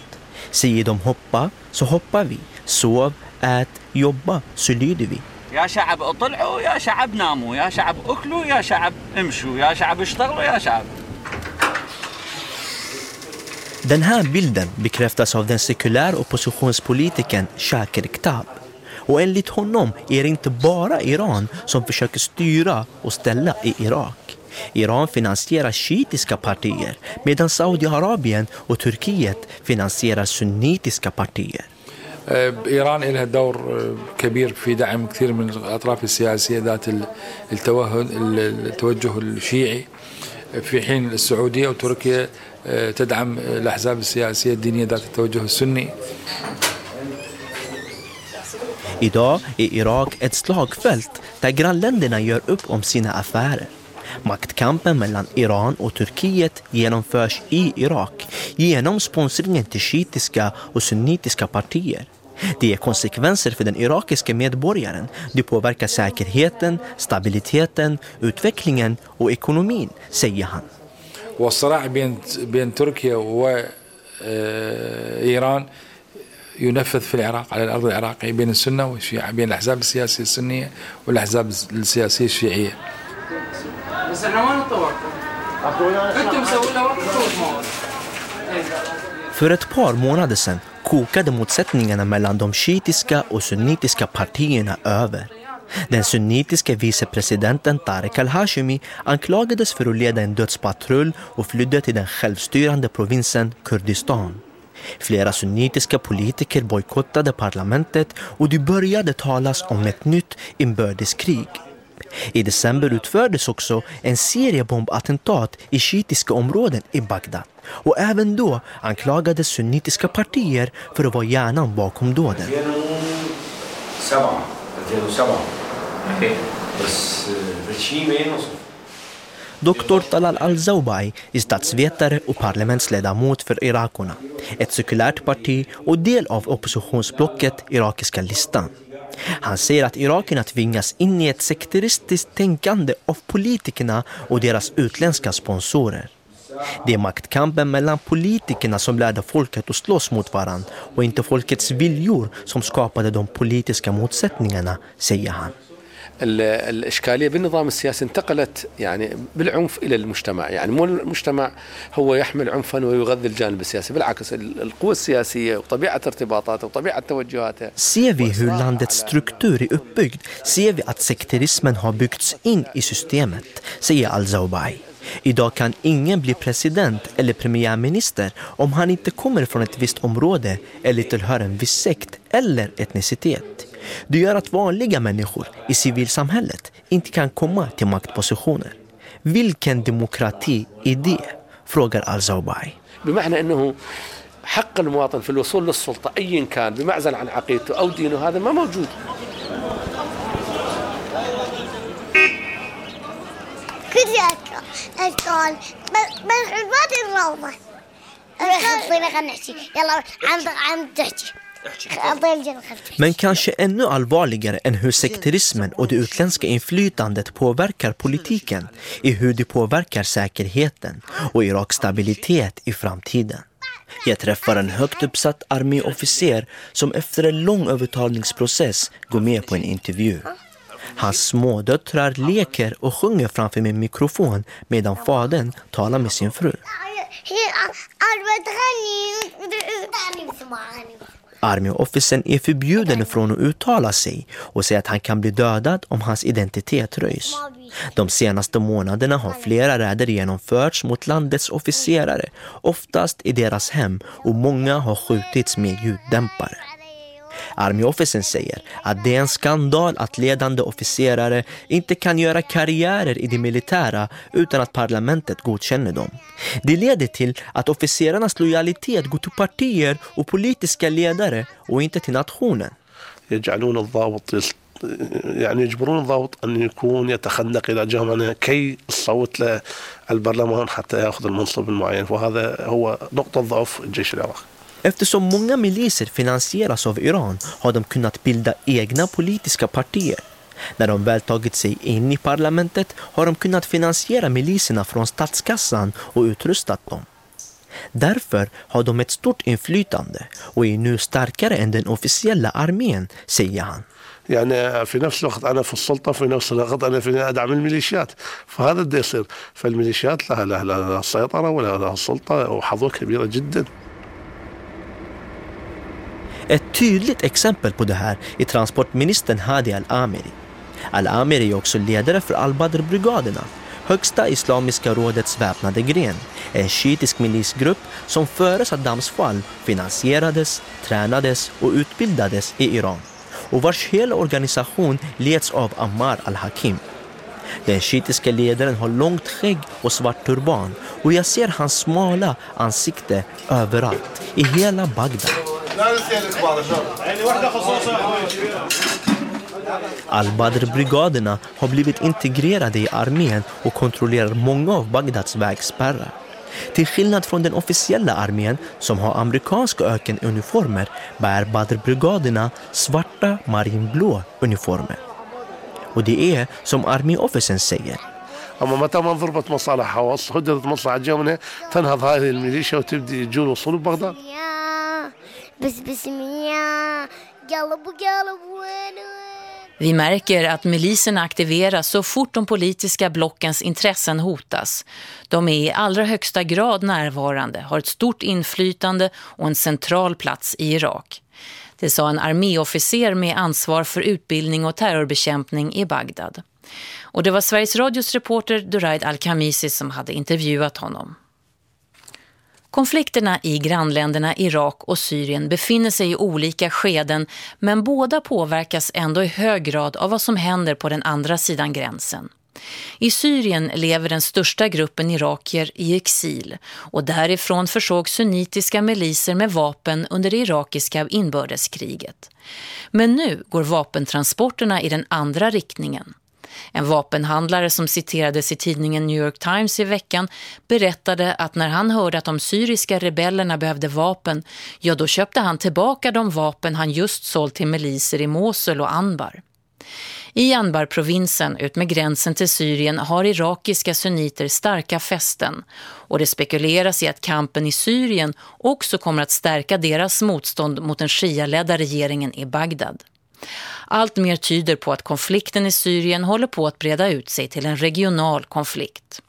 F: Säger de hoppa, så hoppar vi. Sov, ät, jobba, så lyder vi.
K: يا شعب اطلعوا يا شعب ناموا يا شعب اكلوا يا شعب امشوا يا شعب اشتغلوا يا شعب
F: Den här bilden bekräftas av den sekulär oppositionspolitikern Shakir Ktab. Och enligt honom är det inte bara Iran som försöker styra och ställa i Irak. Iran finansierar shiitiska partier medan Saudiarabien och Turkiet finansierar sunnitiska partier.
L: إيران لها دور كبير في دعم كثير من الأطراف السياسية ذات التوهج التوجه الشيعي في حين السعودية وتركيا تدعم الأحزاب السياسية الدينية ذات التوجه السني
F: Idag är Irak ett slagfält där grannländerna gör upp om sina affärer. Maktkampen mellan Iran och Turkiet genomförs i Irak genom sponsringen till shiitiska och sunnitiska partier. Det ger konsekvenser för den irakiska medborgaren. Det påverkar säkerheten, stabiliteten, utvecklingen och ekonomin, säger han.
L: والصراع بين بين تركيا وإيران ينفذ في العراق على الأرض العراقية بين السنة والشيعة بين الأحزاب السياسية السنية والأحزاب السياسية الشيعية
F: För ett par månader sedan kokade motsättningarna mellan de shiitiska och sunnitiska partierna över. Den sunnitiska vicepresidenten Tarek al-Hashimi anklagades för att leda en dödspatrull och flydde till den självstyrande provinsen Kurdistan. Flera sunnitiska politiker bojkottade parlamentet och det började talas om ett nytt inbördeskrig. I december utfördes också en serie bombattentat i shiitiska områden i Bagdad. Och även då anklagades sunnitiska partier för att vara hjärnan bakom dåden. Dr. Talal al-Zawbai är statsvetare och parlamentsledamot för Irakerna, ett sekulärt parti och del av oppositionsblocket Irakiska listan. Han säger att irakerna tvingas in i ett sekteristiskt tänkande av politikerna och deras utländska sponsorer. Det är maktkampen mellan politikerna som lärde folket att slåss mot varandra och inte folkets viljor som skapade de politiska motsättningarna, säger han.
M: الإشكالية بالنظام السياسي انتقلت يعني بالعنف إلى المجتمع، يعني مو المجتمع هو يحمل عنفا ويغذي الجانب السياسي، بالعكس القوى السياسية وطبيعة ارتباطاته وطبيعة
F: توجهاته. سيفي هو لاندت ستركتوري uppbyggd سيفي ات سكتيريزمن ها byggts in i systemet سي الزوباي. Idag kan ingen bli president eller premiärminister om han inte kommer från ett visst område eller tillhör en viss sekt eller etnicitet. Det gör att vanliga människor i civilsamhället inte kan komma till maktpositioner. Vilken demokrati är det? frågar al-Zawbai.
M: بمعنى أنه حق المواطن في الوصول للسلطة أيا كان بمعزل عن عقيدته أو دينه هذا ما موجود
N: كنت أشتغل بس حلوات الروضة خلينا خلينا نحكي يلا عم عم تحكي
F: Men kanske ännu allvarligare än hur sekterismen och det utländska inflytandet påverkar politiken är hur det påverkar säkerheten och Iraks stabilitet i framtiden. Jag träffar en högt uppsatt arméofficer som efter en lång övertalningsprocess går med på en intervju. Hans smådöttrar leker och sjunger framför min mikrofon medan fadern talar med sin fru. Army officen är förbjuden från att uttala sig och säger att han kan bli dödad om hans identitet röjs. De senaste månaderna har flera räder genomförts mot landets officerare, oftast i deras hem och många har skjutits med ljuddämpare. Arméofficeren säger att det är en skandal att ledande officerare inte kan göra karriärer i det militära utan att parlamentet godkänner dem. Det leder till att officerarnas lojalitet går till partier och politiska ledare och inte till nationen.
O: يجعلون الضابط يعني يجبرون الضابط أن يكون يتخنق إلى جهة كي الصوت للبرلمان حتى يأخذ المنصب المعين وهذا هو نقطة ضعف الجيش العراقي
F: Eftersom många miliser finansieras av Iran har de kunnat bilda egna politiska partier. När de väl tagit sig in i parlamentet har de kunnat finansiera miliserna från statskassan och utrustat dem. Därför har de ett stort inflytande och är nu starkare än den officiella armén, säger han.
O: يعني في نفس الوقت انا في السلطه في نفس الوقت انا في ادعم الميليشيات فهذا اللي يصير فالميليشيات لها لها, لها السيطره ولها لها السلطه وحظوه كبيره جدا
F: ett tydligt exempel på det här är transportministern Hadi al-Amiri. Al-Amiri är också ledare för al-Badr-brigaderna, högsta islamiska rådets väpnade gren, en shiitisk milisgrupp som före Saddams fall finansierades, tränades och utbildades i Iran och vars hela organisation leds av Ammar al-Hakim. Den shiitiska ledaren har långt skägg och svart turban och jag ser hans smala ansikte överallt, i hela Bagdad. Al-Badr-brigaderna har blivit integrerade i armén och kontrollerar många av Bagdads vägspärrar. Till skillnad från den officiella armén som har amerikanska ökenuniformer bär Badr-brigaderna svarta marinblå uniformer. Och det är som arméofficeren säger.
O: اما متى ما ضربت مصالحها وهددت مصلحه الجمله تنهض هذه الميليشيا وتبدي يجون وصول بغداد
A: vi märker att miliserna aktiveras så fort de politiska blockens intressen hotas. De är i allra högsta grad närvarande, har ett stort inflytande och en central plats i Irak. Det sa en arméofficer med ansvar för utbildning och terrorbekämpning i Bagdad. Och det var Sveriges radios reporter Duraid Al-Khamisi som hade intervjuat honom. Konflikterna i grannländerna Irak och Syrien befinner sig i olika skeden men båda påverkas ändå i hög grad av vad som händer på den andra sidan gränsen. I Syrien lever den största gruppen irakier i exil och därifrån försåg sunnitiska miliser med vapen under det irakiska inbördeskriget. Men nu går vapentransporterna i den andra riktningen. En vapenhandlare som citerades i tidningen New York Times i veckan berättade att när han hörde att de syriska rebellerna behövde vapen, ja då köpte han tillbaka de vapen han just sålt till miliser i Mosul och Anbar. I Anbar-provinsen ut med gränsen till Syrien har irakiska sunniter starka fästen och det spekuleras i att kampen i Syrien också kommer att stärka deras motstånd mot den shia-ledda regeringen i Bagdad. Allt mer tyder på att konflikten i Syrien håller på att breda ut sig till en regional konflikt.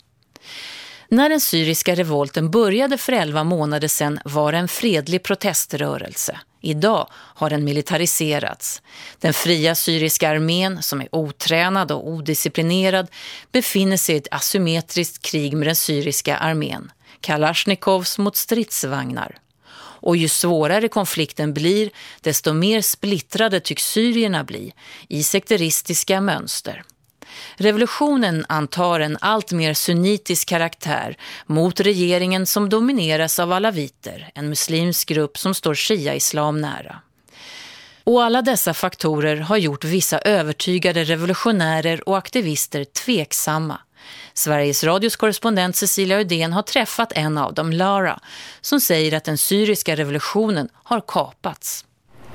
A: När den syriska revolten började för elva månader sedan var det en fredlig proteströrelse. Idag har den militariserats. Den fria syriska armén, som är otränad och odisciplinerad, befinner sig i ett asymmetriskt krig med den syriska armén. Kalashnikovs mot stridsvagnar. Och ju svårare konflikten blir, desto mer splittrade tycks syrierna bli i sekteristiska mönster. Revolutionen antar en allt mer sunnitisk karaktär mot regeringen som domineras av alaviter, en muslimsk grupp som står shia-islam nära. Och alla dessa faktorer har gjort vissa övertygade revolutionärer och aktivister tveksamma Sveriges Radios korrespondent Cecilia Udén har träffat en av dem, Lara, som säger att den syriska revolutionen har kapats.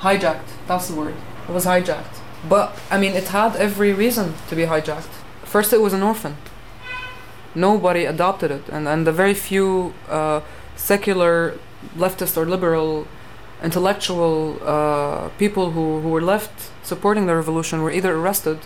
E: Hijacked, that's the word. It was hijacked. But, I mean, it had every reason to be hijacked. First it was an orphan. Nobody adopted it. And, and the very few uh, secular, leftist or liberal, intellectual uh, people who, who were left supporting the revolution were either arrested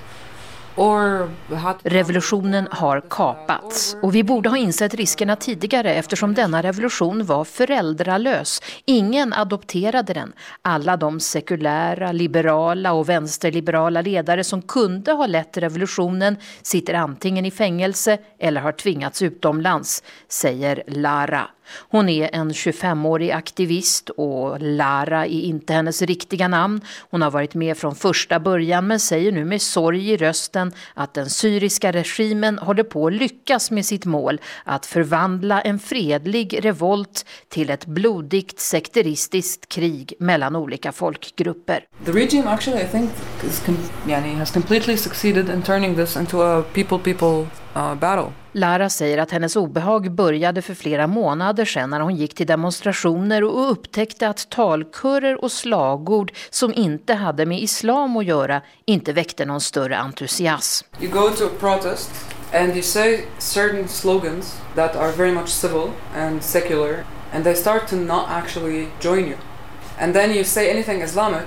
P: Revolutionen har kapats och vi borde ha insett riskerna tidigare eftersom denna revolution var föräldralös. Ingen adopterade den. Alla de sekulära, liberala och vänsterliberala ledare som kunde ha lett revolutionen sitter antingen i fängelse eller har tvingats utomlands, säger Lara. Hon är en 25-årig aktivist och Lara är inte hennes riktiga namn. Hon har varit med från första början men säger nu med sorg i rösten att den syriska regimen håller på att lyckas med sitt mål att förvandla en fredlig revolt till ett blodigt sekteristiskt krig mellan olika folkgrupper.
E: The regime actually I think is com yani, has completely succeeded in turning this into a people-people uh, battle.
P: Lara säger att hennes obehag började för flera månader sedan när hon gick till demonstrationer och upptäckte att talkörer och slagord som inte hade med islam att göra inte väckte någon större entusiasm.
E: You go to a protest and you say certain slogans that are very much civil and secular and they start to not actually join you. And then you say anything Islamic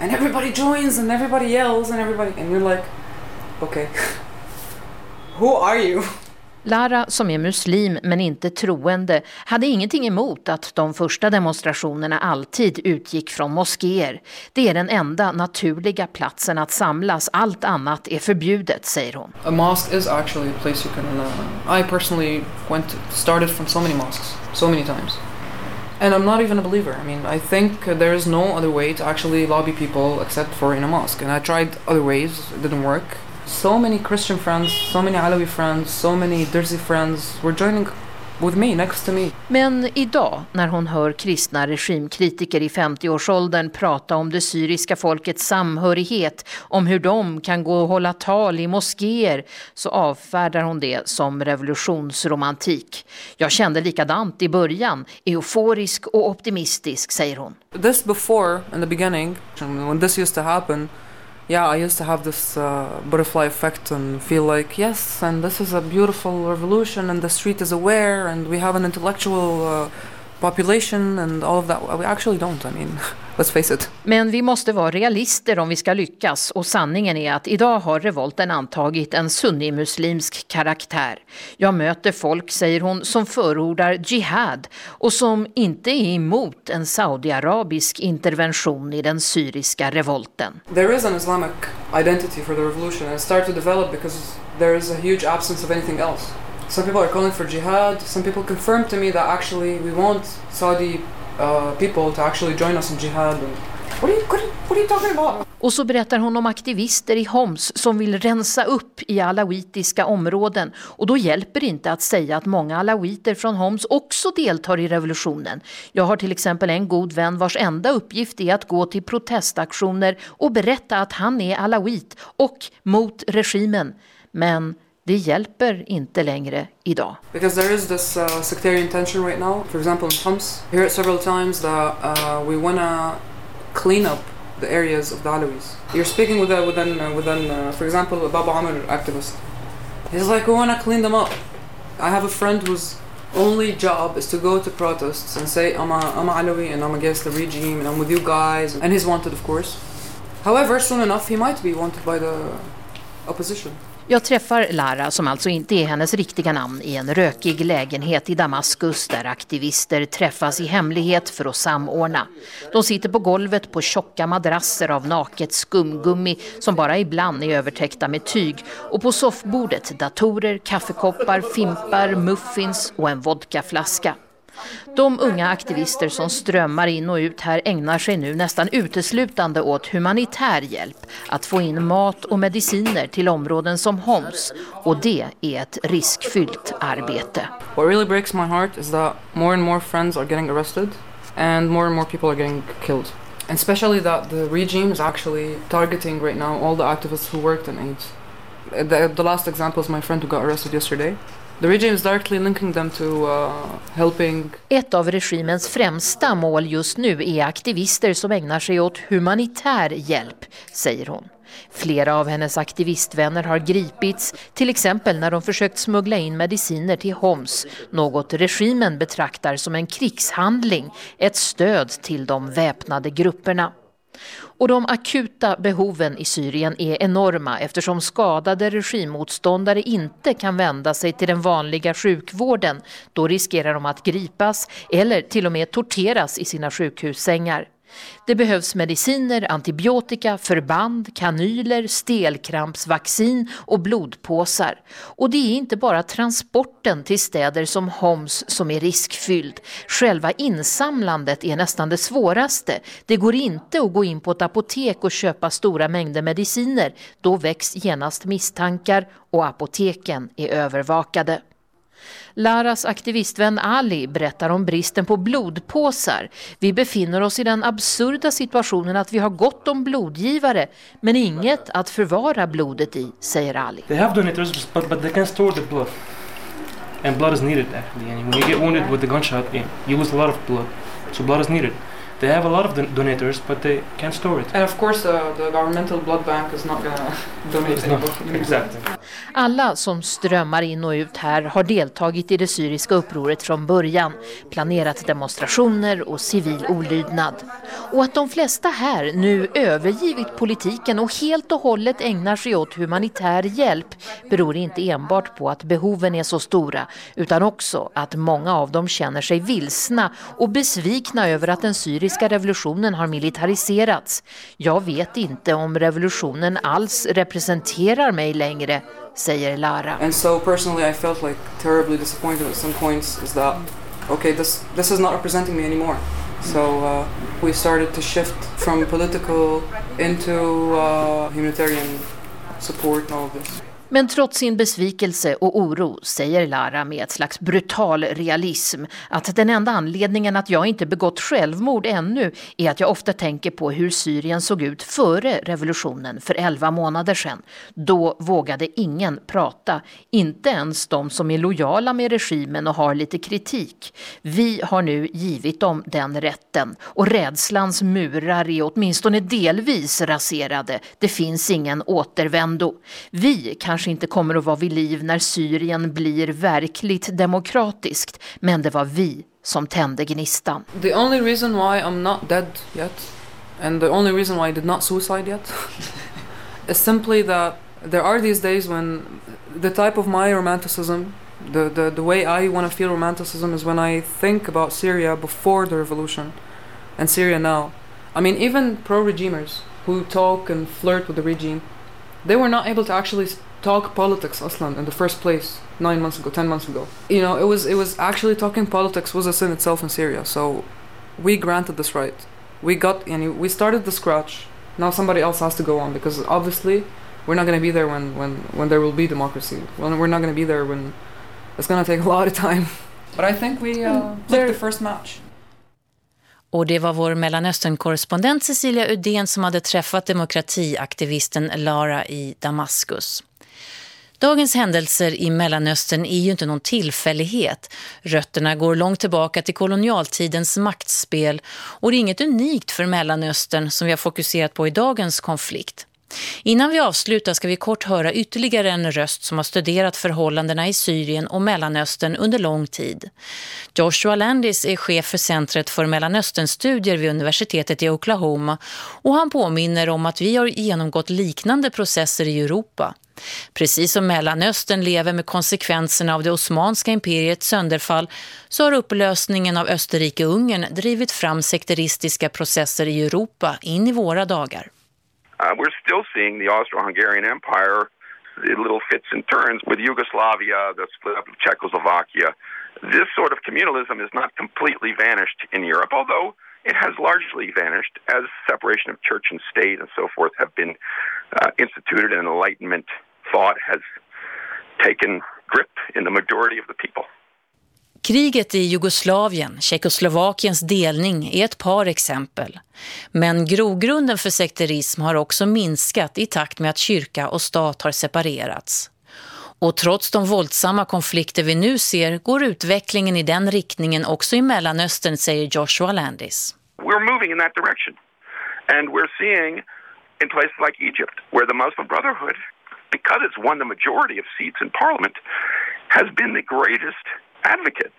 E: and everybody joins and everybody yells and everybody and you're like okay who are you?
P: Lara, som är muslim men inte troende, hade ingenting emot att de första demonstrationerna alltid utgick från moskéer. Det är den enda naturliga platsen att samlas, allt annat är förbjudet, säger hon.
E: A mosque is actually a place you can... Uh, I personally went to, started from so many mosques, so many times. And I'm not even a believer. I mean, I think there is no other way to actually lobby people except for in a mosque. And I tried other ways, it didn't work. So many Christian friends, so many Alawi friends, so many Dirzi friends were joining with me, next to me.
P: Men idag, när hon hör kristna regimkritiker i 50-årsåldern prata om det syriska folkets samhörighet, om hur de kan gå och hålla tal i moskéer, så avfärdar hon det som revolutionsromantik. Jag kände likadant i början, euforisk och optimistisk, säger hon.
E: This before, in the beginning, when this used to happen, yeah, I used to have this uh, butterfly effect and feel like, yes, and this is a beautiful revolution, and the street is aware, and we have an intellectual uh, population, and all of that. We actually don't, I mean, let's face it.
P: Men vi måste vara realister om vi ska lyckas och sanningen är att idag har revolten antagit en sunnimuslimsk karaktär. Jag möter folk, säger hon, som förordar jihad och som inte är emot en saudiarabisk intervention i den syriska revolten.
E: There is an Islamic identity for the revolution and it started to develop because there is a huge absence of anything else. Some people are calling for jihad. Some people confirm to me that actually we want Saudi uh, people to actually join us in jihad. And what are you, what are, what are you talking about?
P: Och så berättar hon om aktivister i Homs som vill rensa upp i alawitiska områden. Och då hjälper det inte att säga att många alawiter från Homs också deltar i revolutionen. Jag har till exempel en god vän vars enda uppgift är att gå till protestaktioner och berätta att han är alawit och mot regimen. Men det hjälper inte längre idag.
E: Because there is this uh, sectarian tension right now. For example, in Homs, hear it several times that uh, we want to clean up the areas of the Alawis. You're speaking with a, with an, uh, with an uh, for example, a Baba Amr activist. He's like, we want to clean them up. I have a friend whose only job is to go to protests and say, I'm a, I'm a Alawi and I'm against the regime and I'm with you guys. And he's wanted, of course. However, soon enough, he might be wanted by the opposition.
P: Jag träffar Lara, som alltså inte är hennes riktiga namn, i en rökig lägenhet i Damaskus där aktivister träffas i hemlighet för att samordna. De sitter på golvet på tjocka madrasser av naket skumgummi som bara ibland är övertäckta med tyg och på soffbordet datorer, kaffekoppar, fimpar, muffins och en vodkaflaska. De unga aktivister som strömmar in och ut här ägnar sig nu nästan uteslutande åt humanitär hjälp, att få in mat och mediciner till områden som Homs och det är ett riskfyllt arbete.
E: What really breaks my heart is that more and more friends are getting arrested and more and more people are getting killed. And especially that the regime is actually targeting right now all the activists who worked in AIDS. The, the last example is my friend who got arrested yesterday. The regime is directly linking them to uh, helping...
P: Ett av regimens främsta mål just nu är aktivister som ägnar sig åt humanitär hjälp, säger hon. Flera av hennes aktivistvänner har gripits, till exempel när de försökt smuggla in mediciner till Homs, något regimen betraktar som en krigshandling, ett stöd till de väpnade grupperna. Och de akuta behoven i Syrien är enorma eftersom skadade regimmotståndare inte kan vända sig till den vanliga sjukvården. Då riskerar de att gripas eller till och med torteras i sina sjukhussängar. Det behövs mediciner, antibiotika, förband, kanyler, stelkrampsvaccin och blodpåsar. Och det är inte bara transporten till städer som Homs som är riskfylld. Själva insamlandet är nästan det svåraste. Det går inte att gå in på ett apotek och köpa stora mängder mediciner. Då väcks genast misstankar och apoteken är övervakade. Laras aktivistvän Ali berättar om bristen på blodpåsar. Vi befinner oss i den absurda situationen att vi har gott om blodgivare men inget att förvara blodet i, säger Ali.
Q: They have donators but, but they can store the blood. And blood is needed actually. And when you get wounded with the gunshot, you lose a lot of blood. So blood is needed. They have a lot of don donators, but they can't store it.
E: And of course, uh, the governmental blood bank is not going to donate any blood.
Q: Exactly.
P: Alla som strömmar in och ut här har deltagit i det syriska upproret från början, planerat demonstrationer och civil olydnad. Och att de flesta här nu övergivit politiken och helt och hållet ägnar sig åt humanitär hjälp beror inte enbart på att behoven är så stora, utan också att många av dem känner sig vilsna och besvikna över att den syriska syriska revolutionen har militariserats. Jag vet inte om revolutionen alls representerar mig längre, säger Lara.
E: And so personally I felt like terribly disappointed at some points is that okay this this is not representing me anymore. So uh, we started to shift from political into uh, humanitarian support and all of this.
P: Men trots sin besvikelse och oro säger Lara med ett slags brutal realism att den enda anledningen att jag inte begått självmord ännu är att jag ofta tänker på hur Syrien såg ut före revolutionen för elva månader sedan. Då vågade ingen prata, inte ens de som är lojala med regimen och har lite kritik. Vi har nu givit dem den rätten och rädslans murar är åtminstone delvis raserade. Det finns ingen återvändo. Vi kanske kanske inte kommer att vara vid liv när Syrien blir verkligt demokratiskt, men det var vi som tände gnistan.
E: The only reason why I'm not dead yet and the only reason why I did not suicide yet is simply that there are these days when the type of my romanticism the, the, the way I want to feel romanticism is when I think about Syria before the revolution and Syria now. I mean, even pro regimers who talk and flirt with the regime, they were not able to actually talk politics aslan in the first place nine months ago, ten months ago. You know, it was it was actually talking politics was a sin itself in Syria. So we granted this right. We got and we started the scratch. Now somebody else has to go on because obviously we're not going to be there when, when, when there will be democracy. Well, we're not going to be there when it's going to take a lot of time. But I think we uh, played the first match.
A: Och det var vår Mellanöstern-korrespondent Cecilia Udén som hade träffat demokratiaktivisten Lara i Damaskus. Dagens händelser i Mellanöstern är ju inte någon tillfällighet. Rötterna går långt tillbaka till kolonialtidens maktspel och det är inget unikt för Mellanöstern som vi har fokuserat på i dagens konflikt. Innan vi avslutar ska vi kort höra ytterligare en röst som har studerat förhållandena i Syrien och Mellanöstern under lång tid. Joshua Landis är chef för Centret för Mellanösternstudier vid universitetet i Oklahoma och han påminner om att vi har genomgått liknande processer i Europa. Precis som Mellanöstern lever med konsekvenserna av det osmanska imperiets sönderfall så har upplösningen av Österrike-Ungern drivit fram sekteristiska processer i Europa in i våra dagar.
R: Uh, we're still seeing the Austro-Hungarian Empire, the little fits and turns with Yugoslavia, the split up of Czechoslovakia. This sort of communalism is not completely vanished in Europe, although it has largely vanished as separation of church and state and so forth have been uh, instituted and enlightenment thought has taken grip in the majority of the people.
A: Kriget i Jugoslavien, Tjeckoslovakiens delning, är ett par exempel. Men grogrunden för sekterism har också minskat i takt med att kyrka och stat har separerats. Och trots de våldsamma konflikter vi nu ser går utvecklingen i den riktningen också i Mellanöstern, säger Joshua Landis.
R: We're moving in that direction. And we're seeing in places like Egypt, where the Muslim Brotherhood, because it's won the majority of seats in parliament, has been the greatest advocate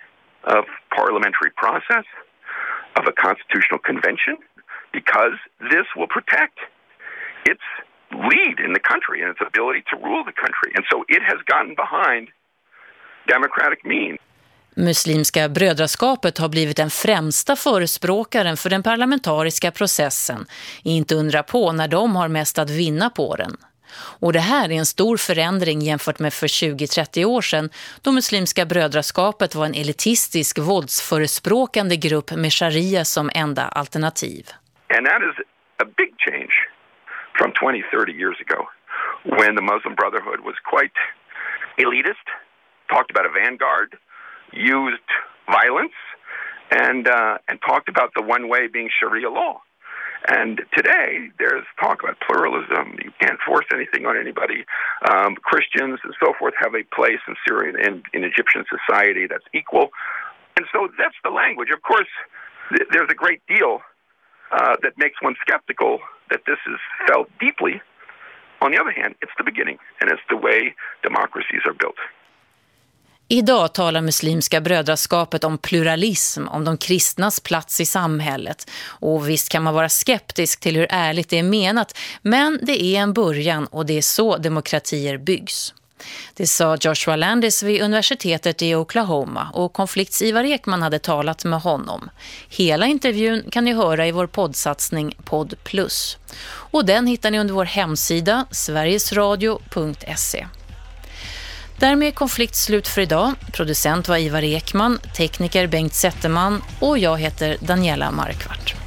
R: of parliamentary process, of a constitutional convention, because this will protect its lead in the country and its ability to rule the country. And so it has gotten behind democratic means.
A: Muslimska brödraskapet har blivit den främsta förespråkaren för den parlamentariska processen. Inte undra på när de har mest att vinna på den. Och det här är en stor förändring jämfört med för 20-30 år sedan då Muslimska brödraskapet var en elitistisk våldsförespråkande grupp med sharia som enda alternativ.
R: And that is a big change from 20, 30 years ago when the Muslim Brotherhood was quite elitist, talked about a vanguard, used violence, and, uh, and talked about the one way being Sharia law. And today, there's talk about pluralism. You can't force anything on anybody. Um, Christians and so forth have a place in Syrian and in Egyptian society that's equal. And so that's the language. Of course, th- there's a great deal uh, that makes one skeptical that this is felt deeply. On the other hand, it's the beginning, and it's the way democracies are built.
A: Idag talar muslimska brödraskapet om pluralism, om de kristnas plats i samhället. Och visst kan man vara skeptisk till hur ärligt det är menat, men det är en början och det är så demokratier byggs. Det sa Joshua Landis vid universitetet i Oklahoma och konflikts Ivar Ekman hade talat med honom. Hela intervjun kan ni höra i vår poddsatsning Podd Plus. Och den hittar ni under vår hemsida sverigesradio.se. Därmed är konflikt slut för idag. Producent var Ivar Ekman, tekniker Bengt Zetterman och jag heter Daniela Markvart.